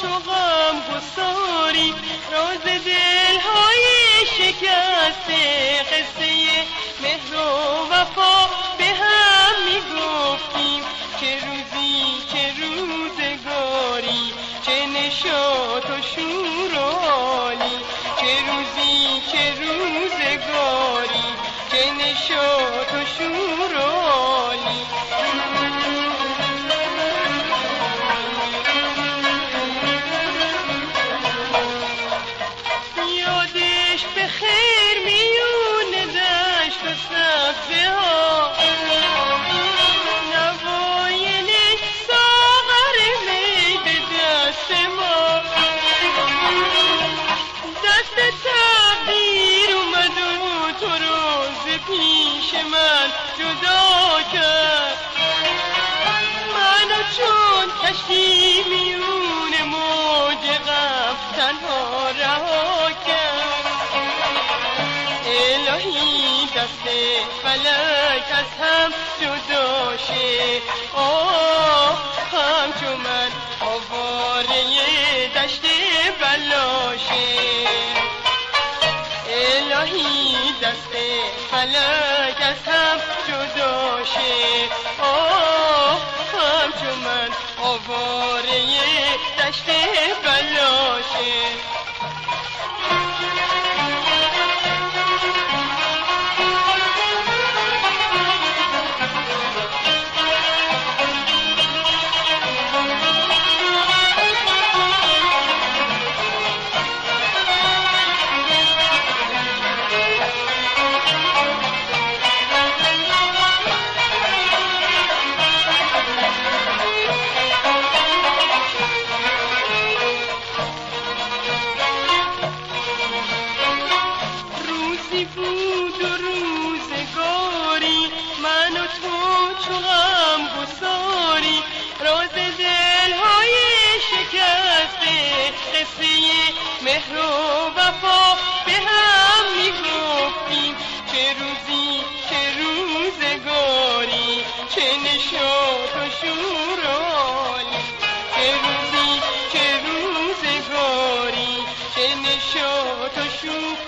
چو غم گساری راز دلهای شکسته قصه مهر و وفا به هم می‌گفتیم. چه روزی چه روزگاری چه نشاط و شور و حالی. چه روزی چه روزگاری چه نشاط پیش من جدا کرد. منو چون کشتی میون موج غم تنها رها کرد. الهی دست فلک از هم جدا شه آه همچو من آواره دشت بلاشه الهی دست فلک از هم جدا شه آه همچو من آواره دشت بلاشه مهر و وفا به هم می‌گفتیم چه روزی چه روزگاری چه نشاط و شور چه روزی چه روزگاری چه نشاط و شور